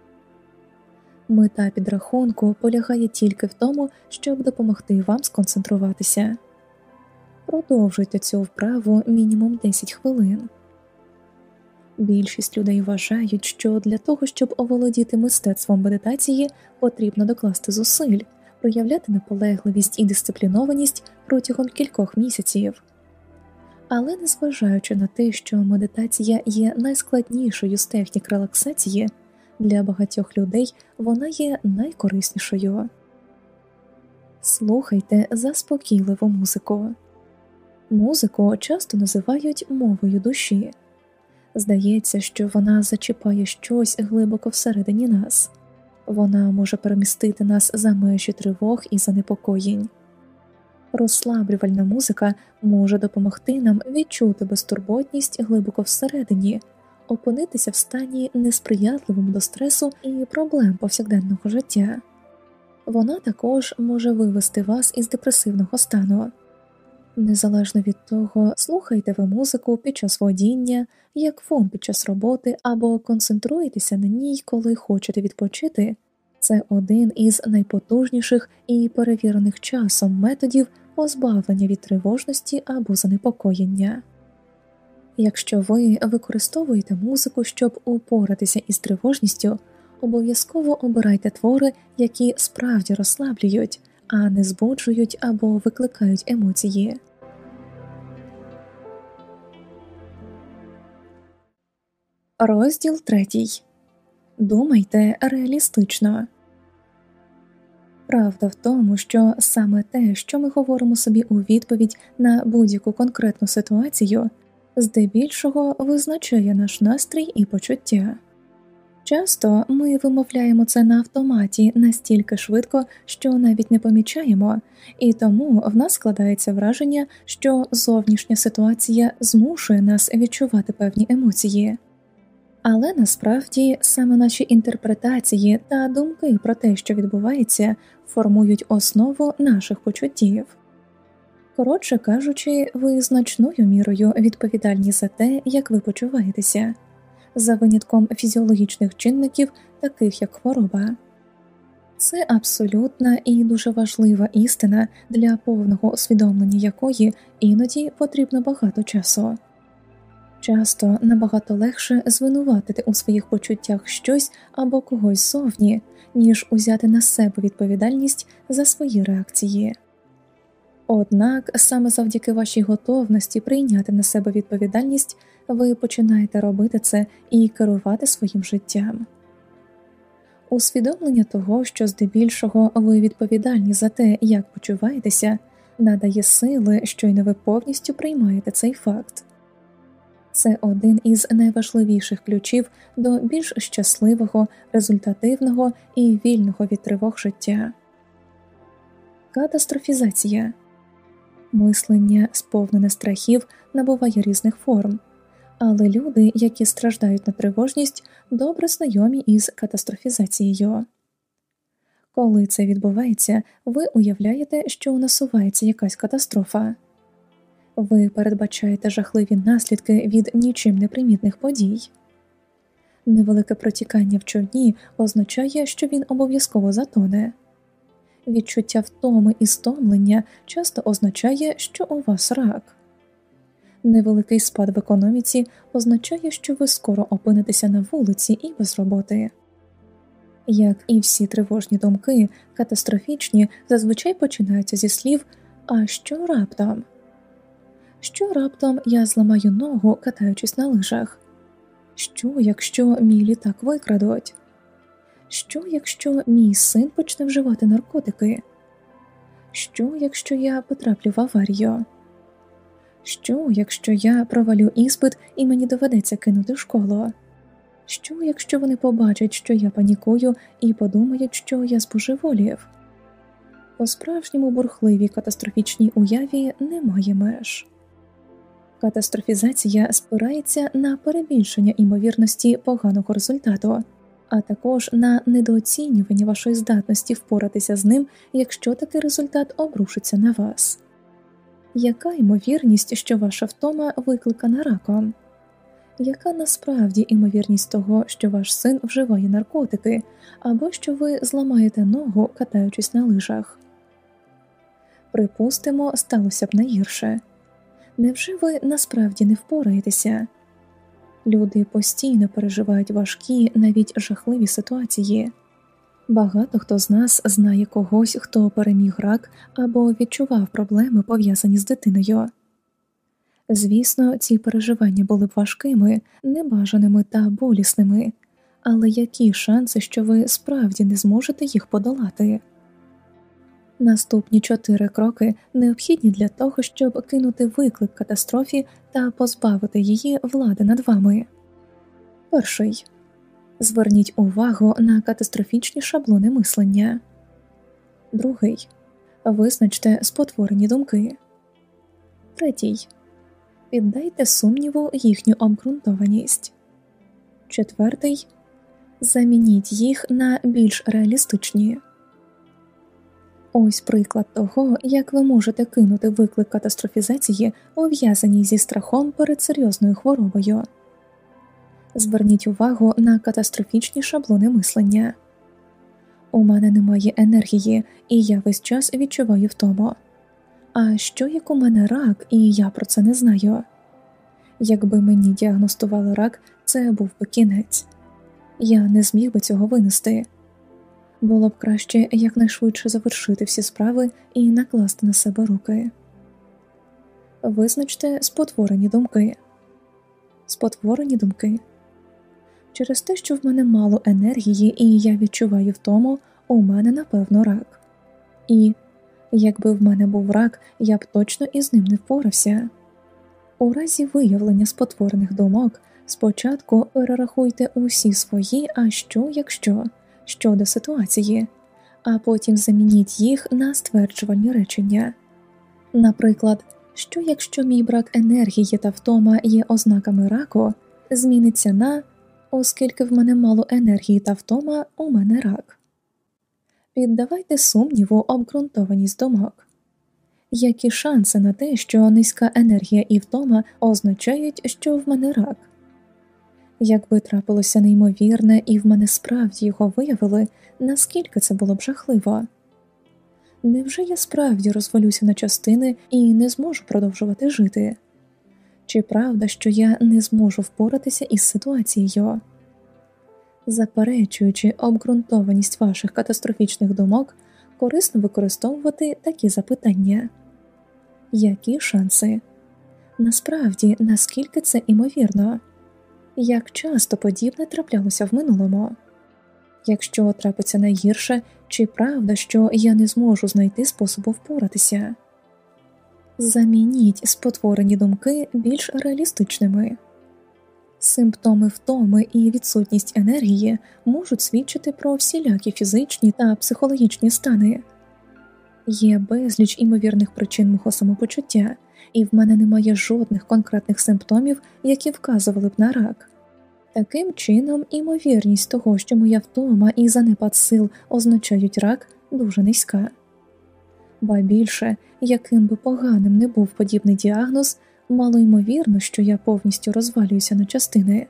Мета підрахунку полягає тільки в тому, щоб допомогти вам сконцентруватися. Продовжуйте цю вправу мінімум 10 хвилин. Більшість людей вважають, що для того, щоб оволодіти мистецтвом медитації, потрібно докласти зусиль проявляти наполегливість і дисциплінованість протягом кількох місяців. Але незважаючи на те, що медитація є найскладнішою з технік релаксації, для багатьох людей вона є найкориснішою. Слухайте заспокійливу музику. Музику часто називають мовою душі. Здається, що вона зачіпає щось глибоко всередині нас, вона може перемістити нас за межі тривог і занепокоєнь. Розслаблювальна музика може допомогти нам відчути безтурботність глибоко всередині, опинитися в стані несприятливому до стресу і проблем повсякденного життя. Вона також може вивести вас із депресивного стану. Незалежно від того, слухайте ви музику під час водіння, як фон під час роботи або концентруєтеся на ній, коли хочете відпочити, це один із найпотужніших і перевірених часом методів позбавлення від тривожності або занепокоєння. Якщо ви використовуєте музику, щоб упоратися із тривожністю, обов'язково обирайте твори, які справді розслаблюють, а не збуджують або викликають емоції. Розділ третій. Думайте реалістично. Правда в тому, що саме те, що ми говоримо собі у відповідь на будь-яку конкретну ситуацію, здебільшого визначає наш настрій і почуття. Часто ми вимовляємо це на автоматі настільки швидко, що навіть не помічаємо, і тому в нас складається враження, що зовнішня ситуація змушує нас відчувати певні емоції. Але насправді саме наші інтерпретації та думки про те, що відбувається, формують основу наших почуттів. Коротше кажучи, ви значною мірою відповідальні за те, як ви почуваєтеся, за винятком фізіологічних чинників, таких як хвороба. Це абсолютна і дуже важлива істина, для повного усвідомлення якої іноді потрібно багато часу. Часто набагато легше звинуватити у своїх почуттях щось або когось зовні, ніж узяти на себе відповідальність за свої реакції. Однак саме завдяки вашій готовності прийняти на себе відповідальність ви починаєте робити це і керувати своїм життям. Усвідомлення того, що здебільшого ви відповідальні за те, як почуваєтеся, надає сили, щойно ви повністю приймаєте цей факт. Це один із найважливіших ключів до більш щасливого, результативного і вільного від тривог життя. Катастрофізація мислення, сповнене страхів, набуває різних форм, але люди, які страждають на тривожність, добре знайомі із катастрофізацією. Коли це відбувається, ви уявляєте, що насувається якась катастрофа. Ви передбачаєте жахливі наслідки від нічим непримітних подій. Невелике протікання в човні означає, що він обов'язково затоне. Відчуття втоми і стомлення часто означає, що у вас рак. Невеликий спад в економіці означає, що ви скоро опинитеся на вулиці і без роботи. Як і всі тривожні думки, катастрофічні зазвичай починаються зі слів А що раптом? Що раптом я зламаю ногу, катаючись на лижах? Що, якщо мій літак викрадуть? Що, якщо мій син почне вживати наркотики? Що, якщо я потраплю в аварію? Що, якщо я провалю іспит і мені доведеться кинути школу? Що, якщо вони побачать, що я панікую, і подумають, що я збожеволів? По справжньому бурхливій катастрофічній уяві немає меж. Катастрофізація спирається на перебільшення імовірності поганого результату, а також на недооцінювання вашої здатності впоратися з ним, якщо такий результат обрушиться на вас. Яка ймовірність, що ваша втома викликана раком? Яка насправді ймовірність того, що ваш син вживає наркотики, або що ви зламаєте ногу, катаючись на лижах? Припустимо, сталося б найгірше. Невже ви насправді не впораєтеся? Люди постійно переживають важкі, навіть жахливі ситуації. Багато хто з нас знає когось, хто переміг рак або відчував проблеми, пов'язані з дитиною. Звісно, ці переживання були б важкими, небажаними та болісними, але які шанси, що ви справді не зможете їх подолати? Наступні чотири кроки необхідні для того, щоб кинути виклик катастрофі та позбавити її влади над вами. Перший Зверніть увагу на катастрофічні шаблони мислення. Другий. Визначте спотворені думки. Третій. Піддайте сумніву їхню обґрунтованість. Четвертий. Замініть їх на більш реалістичні. Ось приклад того, як ви можете кинути виклик катастрофізації, пов'язаній зі страхом перед серйозною хворобою. Зверніть увагу на катастрофічні шаблони мислення. У мене немає енергії, і я весь час відчуваю втому. А що як у мене рак, і я про це не знаю? Якби мені діагностували рак, це був би кінець, я не зміг би цього винести. Було б краще якнайшвидше завершити всі справи і накласти на себе руки. Визначте спотворені думки. Спотворені думки. Через те, що в мене мало енергії, і я відчуваю втому, у мене напевно рак. І якби в мене був рак, я б точно із ним не впорався. У разі виявлення спотворених думок спочатку перерахуйте усі свої, а що якщо щодо ситуації, а потім замініть їх на стверджувальні речення. Наприклад, що якщо мій брак енергії та втома є ознаками раку, зміниться на оскільки в мене мало енергії та втома, у мене рак. Піддавайте сумніву обґрунтованість думок. Які шанси на те, що низька енергія і втома означають, що в мене рак? Якби трапилося неймовірне, і в мене справді його виявили, наскільки це було б жахливо? Невже я справді розвалюся на частини і не зможу продовжувати жити? Чи правда, що я не зможу впоратися із ситуацією? Заперечуючи обґрунтованість ваших катастрофічних думок, корисно використовувати такі запитання які шанси? Насправді, наскільки це імовірно? Як часто подібне траплялося в минулому? Якщо трапиться найгірше, чи правда, що я не зможу знайти способу впоратися? Замініть спотворені думки більш реалістичними. Симптоми втоми і відсутність енергії можуть свідчити про всілякі фізичні та психологічні стани. Є безліч імовірних причин мого самопочуття, і в мене немає жодних конкретних симптомів, які вказували б на рак. Таким чином, імовірність того, що моя втома і занепад сил означають рак, дуже низька. Ба більше, яким би поганим не був подібний діагноз, мало ймовірно, що я повністю розвалююся на частини.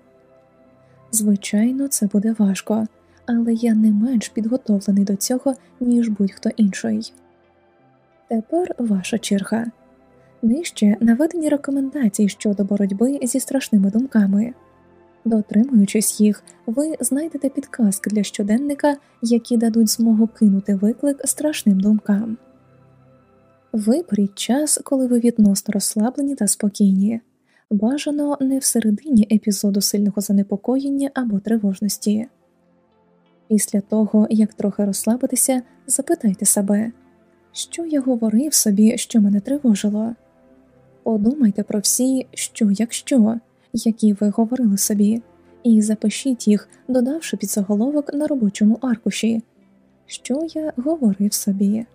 Звичайно, це буде важко, але я не менш підготовлений до цього, ніж будь-хто інший. Тепер ваша черга. Нижче наведені рекомендації щодо боротьби зі страшними думками. Дотримуючись їх, ви знайдете підказки для щоденника, які дадуть змогу кинути виклик страшним думкам. Виберіть час, коли ви відносно розслаблені та спокійні, бажано не всередині епізоду сильного занепокоєння або тривожності. Після того, як трохи розслабитися, запитайте себе, що я говорив собі, що мене тривожило. Подумайте про всі, що якщо, які ви говорили собі, і запишіть їх, додавши під заголовок на робочому аркуші, що я говорив собі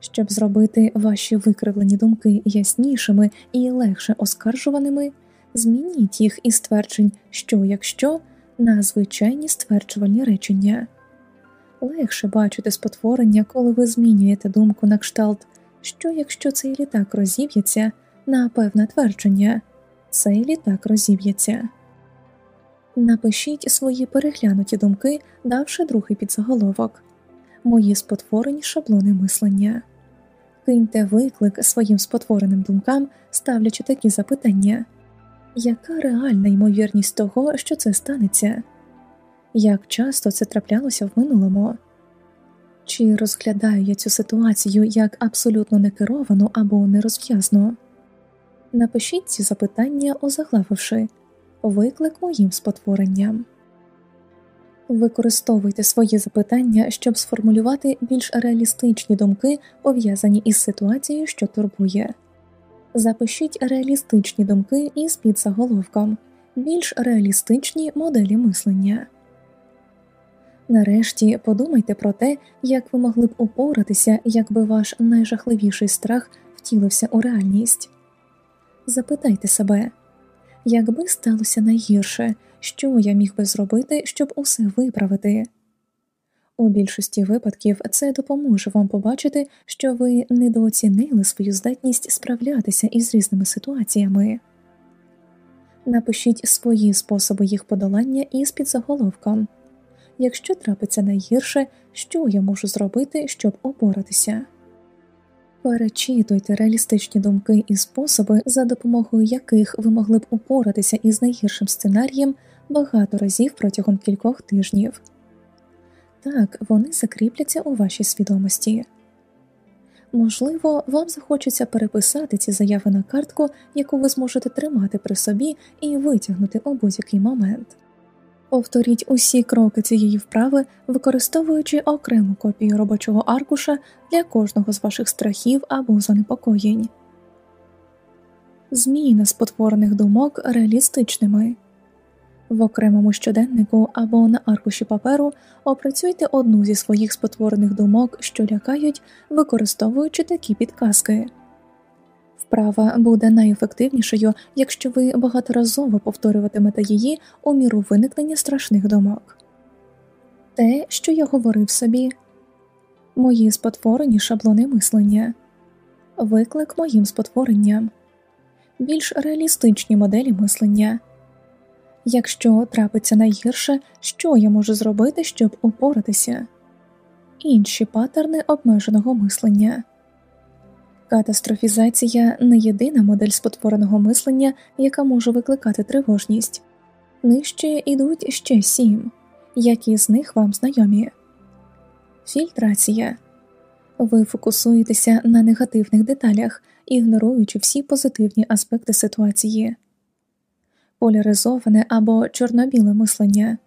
щоб зробити ваші викривлені думки яснішими і легше оскаржуваними, змініть їх із тверджень, що якщо на звичайні стверджувальні речення. Легше бачити спотворення, коли ви змінюєте думку на кшталт, що якщо цей літак розіб'ється на певне твердження, цей літак розіб'ється. Напишіть свої переглянуті думки, давши другий підзаголовок Мої спотворені шаблони мислення киньте виклик своїм спотвореним думкам, ставлячи такі запитання яка реальна ймовірність того, що це станеться? Як часто це траплялося в минулому? Чи розглядаю я цю ситуацію як абсолютно некеровану або нерозв'язну? Напишіть ці запитання, озаглавивши виклик моїм спотворенням. Використовуйте свої запитання, щоб сформулювати більш реалістичні думки, пов'язані із ситуацією, що турбує. Запишіть реалістичні думки із підзаголовком більш реалістичні моделі мислення. Нарешті подумайте про те, як ви могли б упоратися, якби ваш найжахливіший страх втілився у реальність. Запитайте себе, якби сталося найгірше, що я міг би зробити, щоб усе виправити. У більшості випадків це допоможе вам побачити, що ви недооцінили свою здатність справлятися із різними ситуаціями. Напишіть свої способи їх подолання із підзаголовком якщо трапиться найгірше, що я можу зробити, щоб опоратися. Перечитуйте реалістичні думки і способи, за допомогою яких ви могли б упоратися із найгіршим сценарієм багато разів протягом кількох тижнів. Так вони закріпляться у вашій свідомості. Можливо, вам захочеться переписати ці заяви на картку, яку ви зможете тримати при собі і витягнути у будь-який момент. Повторіть усі кроки цієї вправи, використовуючи окрему копію робочого аркуша для кожного з ваших страхів або занепокоєнь. Зміна спотворених думок реалістичними. В окремому щоденнику або на аркуші паперу опрацюйте одну зі своїх спотворених думок, що лякають, використовуючи такі підказки. Вправа буде найефективнішою, якщо ви багаторазово повторюватимете її у міру виникнення страшних думок. Те, що я говорив собі, мої спотворені шаблони мислення, виклик моїм спотворенням, більш реалістичні моделі мислення. Якщо трапиться найгірше, що я можу зробити, щоб упоратися, інші паттерни обмеженого мислення. Катастрофізація не єдина модель спотвореного мислення, яка може викликати тривожність. Нижче йдуть ще сім, які з них вам знайомі. Фільтрація ви фокусуєтеся на негативних деталях, ігноруючи всі позитивні аспекти ситуації, поляризоване або чорно-біле мислення,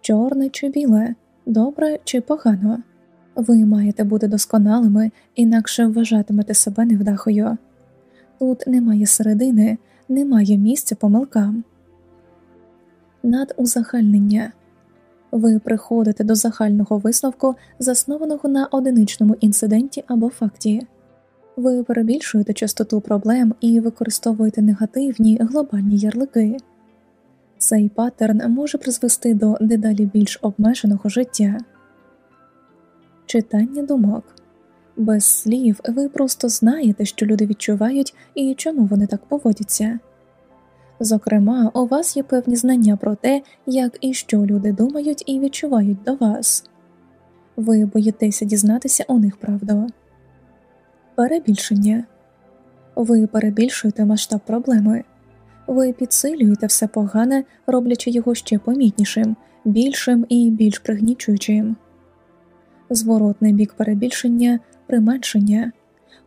чорне чи біле, добре чи погано. Ви маєте бути досконалими, інакше вважатимете себе невдахою. Тут немає середини, немає місця помилкам. Надузагальнення ви приходите до загального висновку, заснованого на одиничному інциденті або факті, ви перебільшуєте частоту проблем і використовуєте негативні глобальні ярлики. Цей паттерн може призвести до дедалі більш обмеженого життя. Читання думок. Без слів ви просто знаєте, що люди відчувають і чому вони так поводяться. Зокрема, у вас є певні знання про те, як і що люди думають і відчувають до вас, ви боїтеся дізнатися у них правду. Перебільшення. Ви перебільшуєте масштаб проблеми, ви підсилюєте все погане, роблячи його ще помітнішим, більшим і більш пригнічуючим зворотний бік перебільшення, применшення,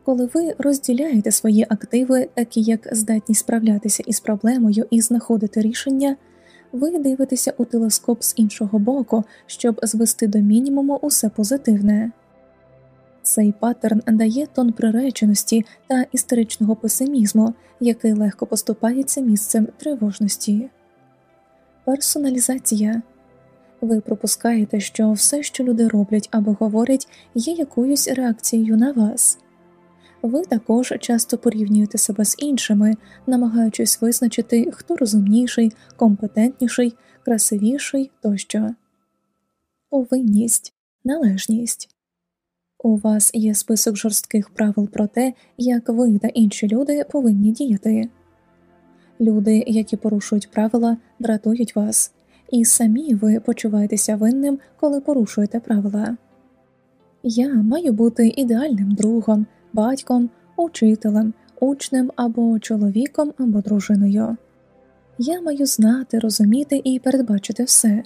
коли ви розділяєте свої активи, такі як здатність справлятися із проблемою і знаходити рішення, ви дивитеся у телескоп з іншого боку, щоб звести до мінімуму усе позитивне. Цей паттерн дає тон приреченості та історичного песимізму, який легко поступається місцем тривожності. Персоналізація ви пропускаєте, що все, що люди роблять або говорять, є якоюсь реакцією на вас. Ви також часто порівнюєте себе з іншими, намагаючись визначити, хто розумніший, компетентніший, красивіший тощо. Повинність, належність. У вас є список жорстких правил про те, як ви та інші люди повинні діяти. Люди, які порушують правила, дратують вас і самі ви почуваєтеся винним, коли порушуєте правила. Я маю бути ідеальним другом, батьком, учителем, учнем або чоловіком або дружиною. Я маю знати, розуміти і передбачити все.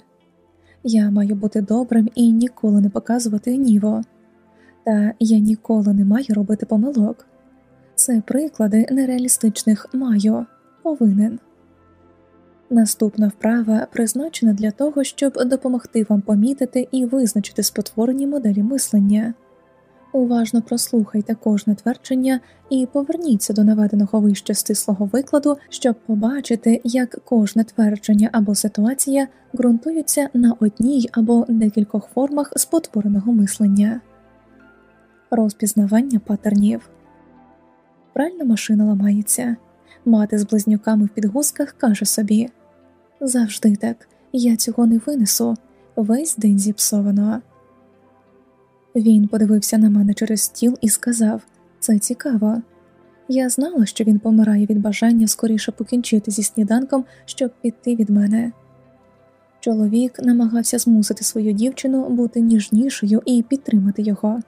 Я маю бути добрим і ніколи не показувати гніво. Та я ніколи не маю робити помилок. Це приклади нереалістичних маю, повинен. Наступна вправа призначена для того, щоб допомогти вам помітити і визначити спотворені моделі мислення. Уважно прослухайте кожне твердження і поверніться до наведеного вище стислого викладу, щоб побачити, як кожне твердження або ситуація ґрунтуються на одній або декількох формах спотвореного мислення, розпізнавання патернів. Пральна машина ламається. Мати з близнюками в підгузках каже собі завжди так, я цього не винесу, весь день зіпсовано. Він подивився на мене через стіл і сказав це цікаво. Я знала, що він помирає від бажання скоріше покінчити зі сніданком, щоб піти від мене. Чоловік намагався змусити свою дівчину бути ніжнішою і підтримати його.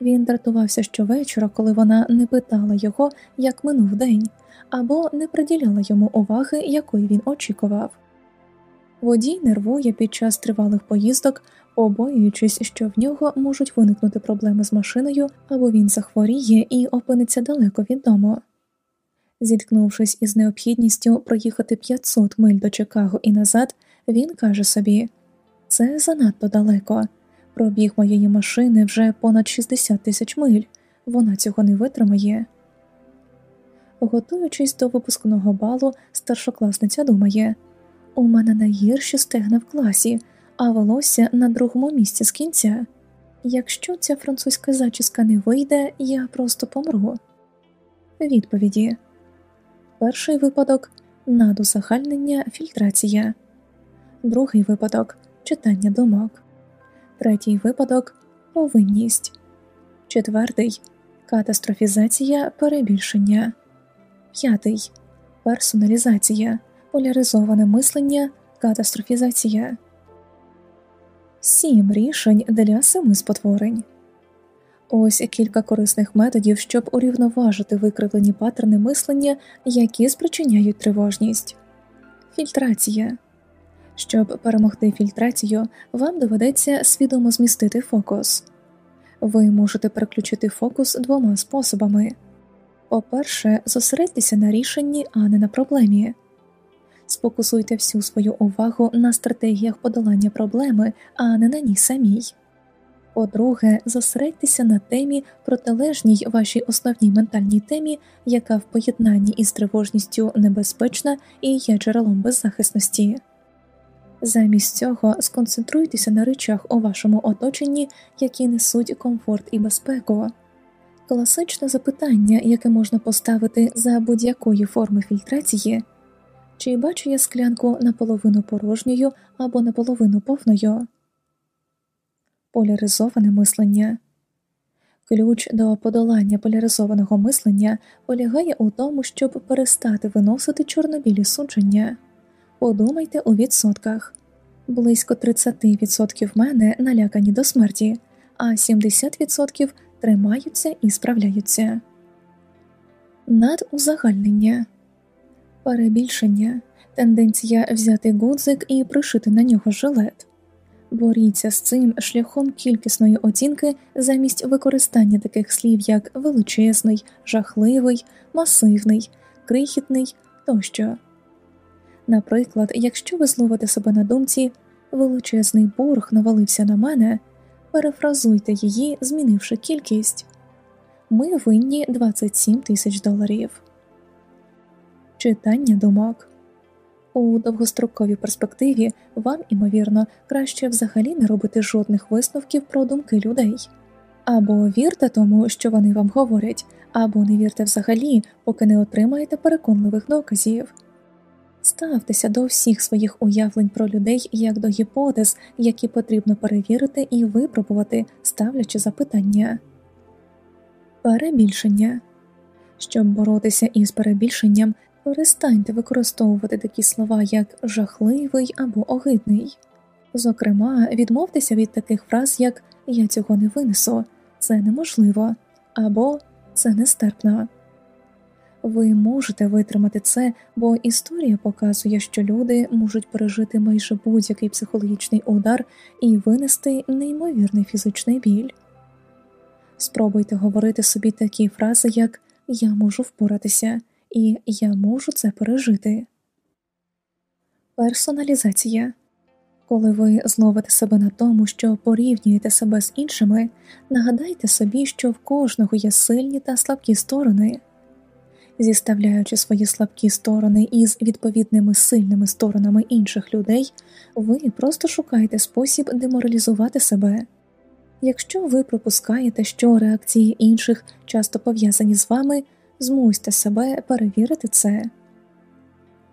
Він дратувався щовечора, коли вона не питала його, як минув день, або не приділяла йому уваги, якої він очікував. Водій нервує під час тривалих поїздок, побоюючись, що в нього можуть виникнути проблеми з машиною, або він захворіє і опиниться далеко від дому. Зіткнувшись із необхідністю проїхати 500 миль до Чикаго і назад, він каже собі це занадто далеко. Пробіг моєї машини вже понад 60 тисяч миль, вона цього не витримає. Готуючись до випускного балу, старшокласниця думає у мене найгірші стегна в класі, а волосся на другому місці з кінця. Якщо ця французька зачіска не вийде, я просто помру. Відповіді. Перший випадок надузагальнення фільтрація, другий випадок читання думок, третій випадок повинність, четвертий катастрофізація перебільшення, п'ятий персоналізація, поляризоване мислення, катастрофізація. Сім рішень для семи спотворень. Ось кілька корисних методів, щоб урівноважити викривлені паттерни мислення, які спричиняють тривожність. Фільтрація. Щоб перемогти фільтрацію, вам доведеться свідомо змістити фокус. Ви можете переключити фокус двома способами по перше, зосередьтеся на рішенні, а не на проблемі. Сфокусуйте всю свою увагу на стратегіях подолання проблеми, а не на ній самій. По-друге, зосередьтеся на темі, протилежній вашій основній ментальній темі, яка в поєднанні із тривожністю небезпечна і є джерелом беззахисності. Замість цього сконцентруйтеся на речах у вашому оточенні, які несуть комфорт і безпеку. Класичне запитання, яке можна поставити за будь-якої форми фільтрації. Чи бачу я склянку наполовину порожньою або наполовину повною? Поляризоване мислення. Ключ до подолання поляризованого мислення полягає у тому, щоб перестати виносити чорнобілі судження. Подумайте у відсотках близько 30% мене налякані до смерті, а 70% тримаються і справляються. Надузагальнення перебільшення, тенденція взяти гудзик і пришити на нього жилет. Боріться з цим шляхом кількісної оцінки замість використання таких слів, як величезний, жахливий, масивний, крихітний тощо. Наприклад, якщо ви зловите себе на думці величезний борг навалився на мене, перефразуйте її, змінивши кількість ми винні 27 тисяч доларів. Читання думок у довгостроковій перспективі вам, імовірно, краще взагалі не робити жодних висновків про думки людей. Або вірте тому, що вони вам говорять, або не вірте взагалі, поки не отримаєте переконливих доказів. Ставтеся до всіх своїх уявлень про людей як до гіпотез, які потрібно перевірити і випробувати, ставлячи запитання. Перебільшення щоб боротися із перебільшенням, перестаньте використовувати такі слова, як жахливий або огидний. Зокрема, відмовтеся від таких фраз, як Я цього не винесу, це неможливо або це нестерпно. Ви можете витримати це, бо історія показує, що люди можуть пережити майже будь-який психологічний удар і винести неймовірний фізичний біль. Спробуйте говорити собі такі фрази, як Я можу впоратися і Я можу це пережити. Персоналізація Коли ви зловите себе на тому, що порівнюєте себе з іншими, нагадайте собі, що в кожного є сильні та слабкі сторони. Зіставляючи свої слабкі сторони із відповідними сильними сторонами інших людей, ви просто шукаєте спосіб деморалізувати себе. Якщо ви пропускаєте, що реакції інших часто пов'язані з вами, змусьте себе перевірити це.